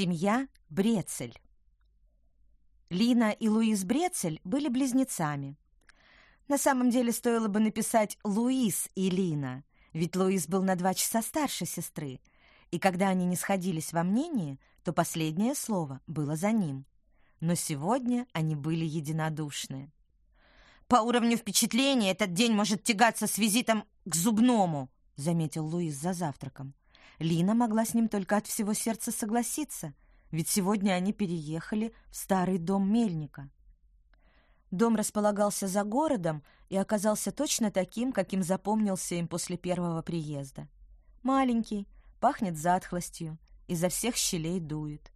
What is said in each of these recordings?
Семья Брецель. Лина и Луис Брецель были близнецами. На самом деле стоило бы написать Луис и Лина, ведь Луис был на два часа старше сестры, и когда они не сходились во мнении, то последнее слово было за ним. Но сегодня они были единодушны. «По уровню впечатления этот день может тягаться с визитом к зубному», заметил Луис за завтраком. Лина могла с ним только от всего сердца согласиться, ведь сегодня они переехали в старый дом мельника. Дом располагался за городом и оказался точно таким, каким запомнился им после первого приезда. Маленький, пахнет затхлостью, изо всех щелей дует.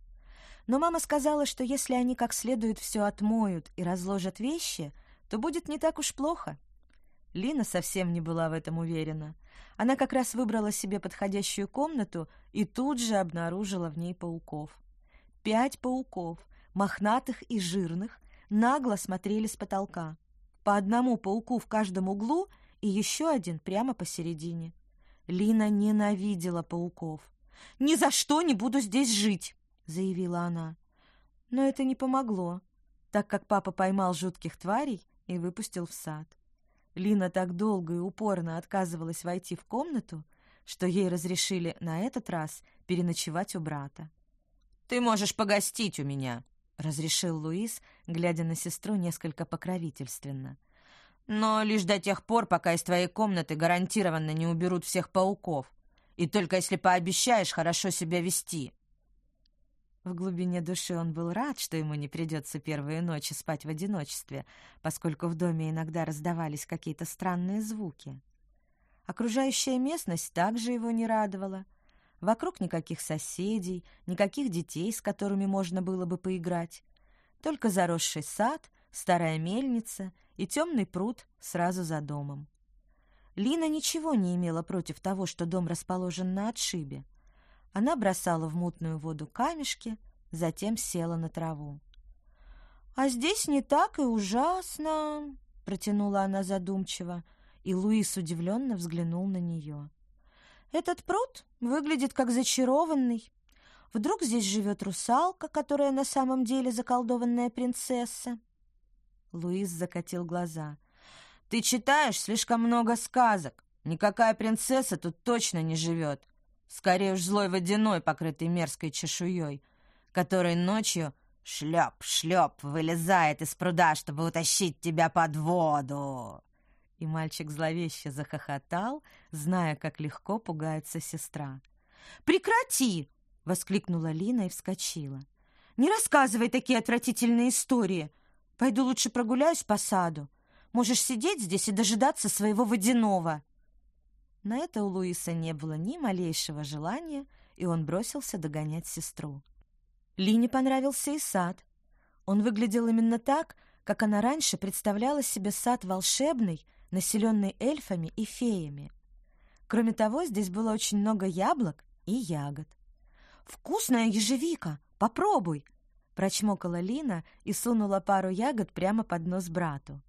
Но мама сказала, что если они как следует все отмоют и разложат вещи, то будет не так уж плохо. Лина совсем не была в этом уверена. Она как раз выбрала себе подходящую комнату и тут же обнаружила в ней пауков. Пять пауков, мохнатых и жирных, нагло смотрели с потолка. По одному пауку в каждом углу и еще один прямо посередине. Лина ненавидела пауков. «Ни за что не буду здесь жить!» — заявила она. Но это не помогло, так как папа поймал жутких тварей и выпустил в сад. Лина так долго и упорно отказывалась войти в комнату, что ей разрешили на этот раз переночевать у брата. «Ты можешь погостить у меня», — разрешил Луис, глядя на сестру несколько покровительственно. «Но лишь до тех пор, пока из твоей комнаты гарантированно не уберут всех пауков, и только если пообещаешь хорошо себя вести». В глубине души он был рад, что ему не придется первые ночи спать в одиночестве, поскольку в доме иногда раздавались какие-то странные звуки. Окружающая местность также его не радовала. Вокруг никаких соседей, никаких детей, с которыми можно было бы поиграть. Только заросший сад, старая мельница и темный пруд сразу за домом. Лина ничего не имела против того, что дом расположен на отшибе. Она бросала в мутную воду камешки, затем села на траву. «А здесь не так и ужасно», — протянула она задумчиво, и Луис удивленно взглянул на нее. «Этот пруд выглядит как зачарованный. Вдруг здесь живет русалка, которая на самом деле заколдованная принцесса?» Луис закатил глаза. «Ты читаешь слишком много сказок. Никакая принцесса тут точно не живет. Скорее уж злой водяной, покрытый мерзкой чешуей, который ночью шлеп-шлеп вылезает из пруда, чтобы утащить тебя под воду. И мальчик зловеще захохотал, зная, как легко пугается сестра. «Прекрати!» — воскликнула Лина и вскочила. «Не рассказывай такие отвратительные истории. Пойду лучше прогуляюсь по саду. Можешь сидеть здесь и дожидаться своего водяного». На это у Луиса не было ни малейшего желания, и он бросился догонять сестру. Лине понравился и сад. Он выглядел именно так, как она раньше представляла себе сад волшебный, населенный эльфами и феями. Кроме того, здесь было очень много яблок и ягод. «Вкусная ежевика! Попробуй!» Прочмокала Лина и сунула пару ягод прямо под нос брату.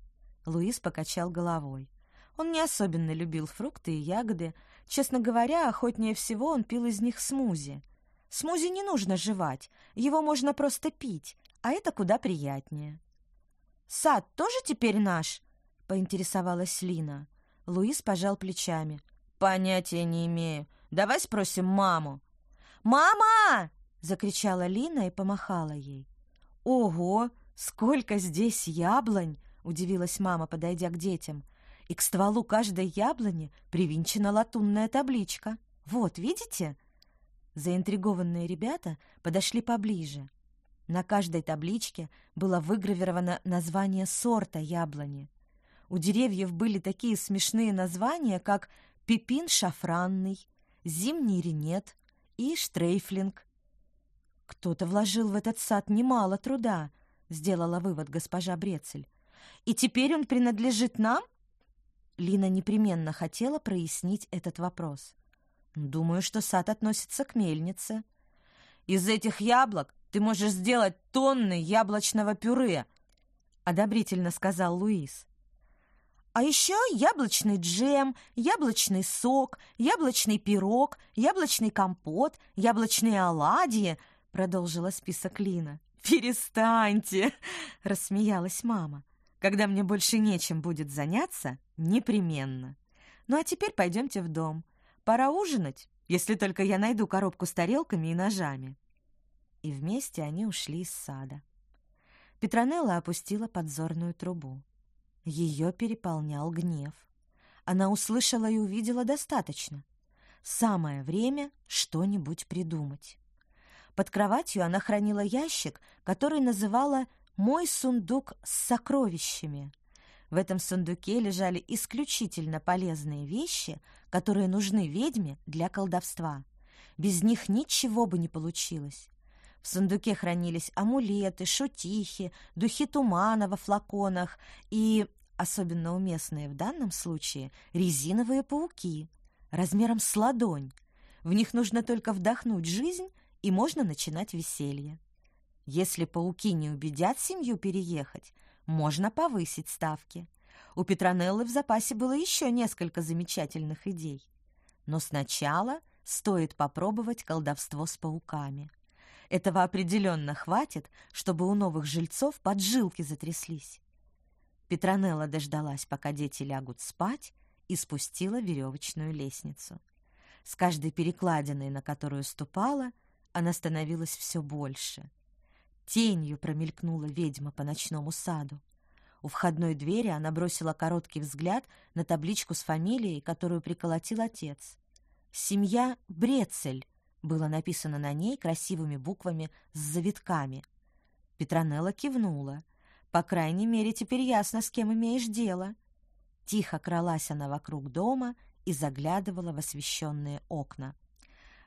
Луис покачал головой. Он не особенно любил фрукты и ягоды. Честно говоря, охотнее всего он пил из них смузи. Смузи не нужно жевать, его можно просто пить, а это куда приятнее. «Сад тоже теперь наш?» — поинтересовалась Лина. Луис пожал плечами. «Понятия не имею. Давай спросим маму». «Мама!» — закричала Лина и помахала ей. «Ого! Сколько здесь яблонь!» — удивилась мама, подойдя к детям и к стволу каждой яблони привинчена латунная табличка. Вот, видите? Заинтригованные ребята подошли поближе. На каждой табличке было выгравировано название сорта яблони. У деревьев были такие смешные названия, как «Пепин шафранный», «Зимний ренет» и «Штрейфлинг». «Кто-то вложил в этот сад немало труда», — сделала вывод госпожа Брецель. «И теперь он принадлежит нам?» Лина непременно хотела прояснить этот вопрос. «Думаю, что сад относится к мельнице». «Из этих яблок ты можешь сделать тонны яблочного пюре», — одобрительно сказал Луис. «А еще яблочный джем, яблочный сок, яблочный пирог, яблочный компот, яблочные оладьи», продолжила список Лина. «Перестаньте!» — рассмеялась мама. «Когда мне больше нечем будет заняться, непременно. Ну а теперь пойдемте в дом. Пора ужинать, если только я найду коробку с тарелками и ножами». И вместе они ушли из сада. Петронелла опустила подзорную трубу. Ее переполнял гнев. Она услышала и увидела достаточно. Самое время что-нибудь придумать. Под кроватью она хранила ящик, который называла «Мой сундук с сокровищами». В этом сундуке лежали исключительно полезные вещи, которые нужны ведьме для колдовства. Без них ничего бы не получилось. В сундуке хранились амулеты, шутихи, духи тумана во флаконах и, особенно уместные в данном случае, резиновые пауки размером с ладонь. В них нужно только вдохнуть жизнь, и можно начинать веселье. Если пауки не убедят семью переехать, можно повысить ставки. У Петронеллы в запасе было еще несколько замечательных идей. Но сначала стоит попробовать колдовство с пауками. Этого определенно хватит, чтобы у новых жильцов поджилки затряслись. Петронелла дождалась, пока дети лягут спать, и спустила веревочную лестницу. С каждой перекладиной, на которую ступала, она становилась все больше. Тенью промелькнула ведьма по ночному саду. У входной двери она бросила короткий взгляд на табличку с фамилией, которую приколотил отец. «Семья Брецель», было написано на ней красивыми буквами с завитками. Петронелла кивнула. «По крайней мере, теперь ясно, с кем имеешь дело». Тихо кралась она вокруг дома и заглядывала в освещенные окна.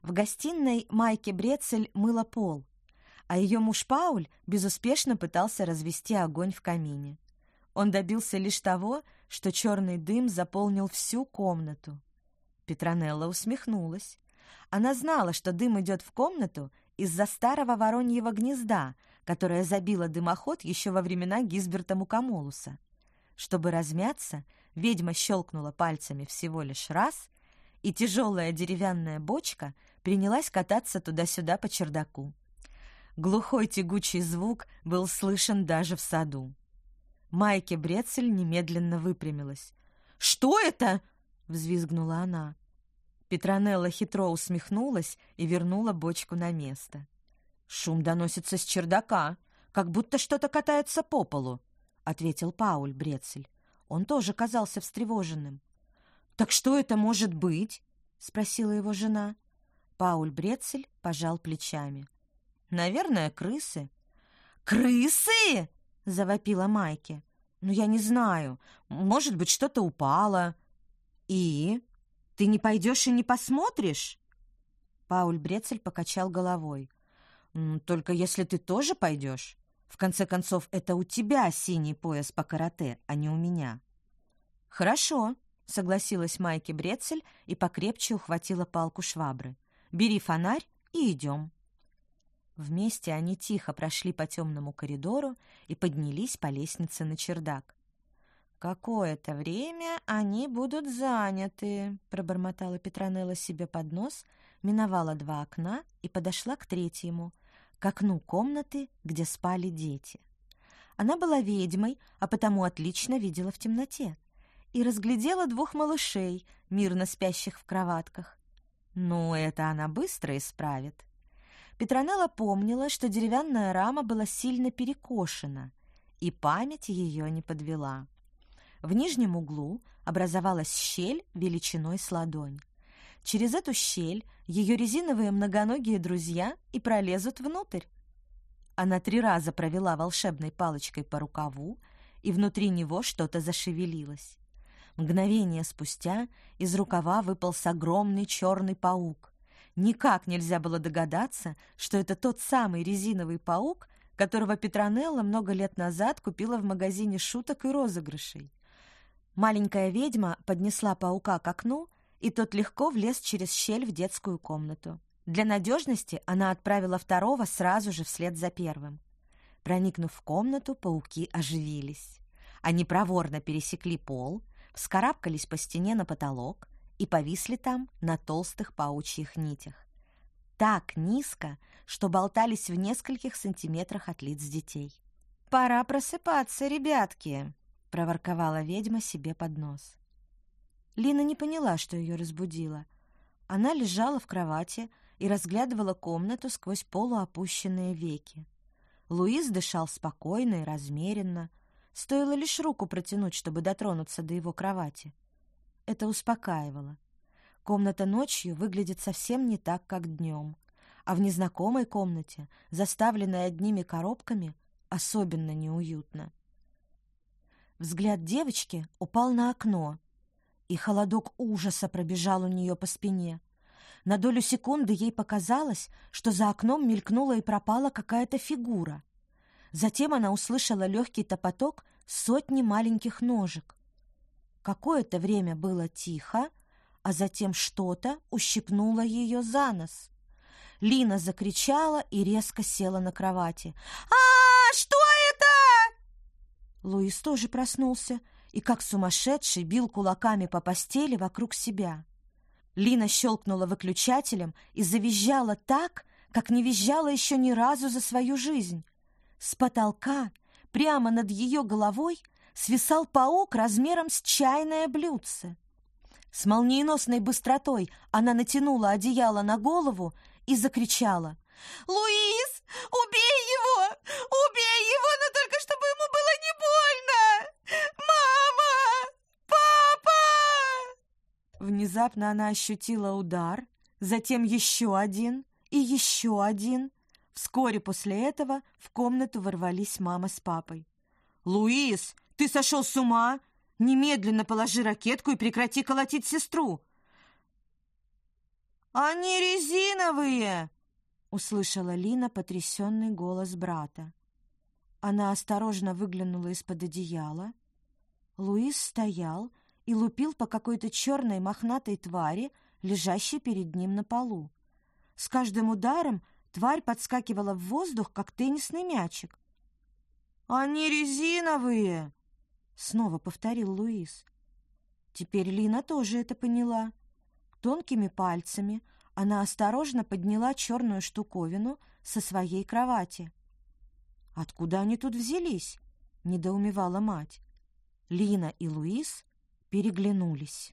В гостиной Майке Брецель мыла пол, а ее муж Пауль безуспешно пытался развести огонь в камине. Он добился лишь того, что черный дым заполнил всю комнату. Петронелла усмехнулась. Она знала, что дым идет в комнату из-за старого вороньего гнезда, которое забило дымоход еще во времена Гизберта Мукамолуса. Чтобы размяться, ведьма щелкнула пальцами всего лишь раз, и тяжелая деревянная бочка принялась кататься туда-сюда по чердаку. Глухой тягучий звук был слышен даже в саду. Майке Брецель немедленно выпрямилась. «Что это?» — взвизгнула она. Петронелла хитро усмехнулась и вернула бочку на место. «Шум доносится с чердака, как будто что-то катается по полу», — ответил Пауль Брецель. Он тоже казался встревоженным. «Так что это может быть?» — спросила его жена. Пауль Брецель пожал плечами. «Наверное, крысы». «Крысы!» — завопила Майки. «Ну, я не знаю. Может быть, что-то упало». «И?» Ты не пойдешь и не посмотришь?» Пауль Брецель покачал головой. «Только если ты тоже пойдешь. В конце концов, это у тебя синий пояс по карате, а не у меня». «Хорошо», — согласилась Майки Брецель и покрепче ухватила палку швабры. «Бери фонарь и идем». Вместе они тихо прошли по темному коридору и поднялись по лестнице на чердак. «Какое-то время они будут заняты», — пробормотала Петронелла себе под нос, миновала два окна и подошла к третьему, к окну комнаты, где спали дети. Она была ведьмой, а потому отлично видела в темноте, и разглядела двух малышей, мирно спящих в кроватках. Но это она быстро исправит. Петронелла помнила, что деревянная рама была сильно перекошена, и память ее не подвела. В нижнем углу образовалась щель величиной с ладонь. Через эту щель ее резиновые многоногие друзья и пролезут внутрь. Она три раза провела волшебной палочкой по рукаву, и внутри него что-то зашевелилось. Мгновение спустя из рукава выполз огромный черный паук. Никак нельзя было догадаться, что это тот самый резиновый паук, которого Петронелла много лет назад купила в магазине шуток и розыгрышей. Маленькая ведьма поднесла паука к окну, и тот легко влез через щель в детскую комнату. Для надежности она отправила второго сразу же вслед за первым. Проникнув в комнату, пауки оживились. Они проворно пересекли пол, вскарабкались по стене на потолок и повисли там на толстых паучьих нитях. так низко, что болтались в нескольких сантиметрах от лиц детей. «Пора просыпаться, ребятки!» — проворковала ведьма себе под нос. Лина не поняла, что ее разбудило. Она лежала в кровати и разглядывала комнату сквозь полуопущенные веки. Луис дышал спокойно и размеренно. Стоило лишь руку протянуть, чтобы дотронуться до его кровати. Это успокаивало. Комната ночью выглядит совсем не так, как днем. А в незнакомой комнате, заставленной одними коробками, особенно неуютно. Взгляд девочки упал на окно, и холодок ужаса пробежал у нее по спине. На долю секунды ей показалось, что за окном мелькнула и пропала какая-то фигура. Затем она услышала легкий топоток сотни маленьких ножек. Какое-то время было тихо, а затем что-то ущипнуло ее за нос. Лина закричала и резко села на кровати. «А, что это?» Луис тоже проснулся и, как сумасшедший, бил кулаками по постели вокруг себя. Лина щелкнула выключателем и завизжала так, как не визжала еще ни разу за свою жизнь. С потолка, прямо над ее головой, свисал паук размером с чайное блюдце. С молниеносной быстротой она натянула одеяло на голову и закричала. «Луис, убей его! Убей его, но только чтобы ему было не больно! Мама! Папа!» Внезапно она ощутила удар, затем еще один и еще один. Вскоре после этого в комнату ворвались мама с папой. «Луис, ты сошел с ума? Немедленно положи ракетку и прекрати колотить сестру!» «Они резиновые!» — услышала Лина потрясенный голос брата. Она осторожно выглянула из-под одеяла. Луис стоял и лупил по какой-то черной мохнатой твари, лежащей перед ним на полу. С каждым ударом тварь подскакивала в воздух, как теннисный мячик. «Они резиновые!» — снова повторил Луис. Теперь Лина тоже это поняла. Тонкими пальцами она осторожно подняла черную штуковину со своей кровати. «Откуда они тут взялись?» — недоумевала мать. Лина и Луис переглянулись.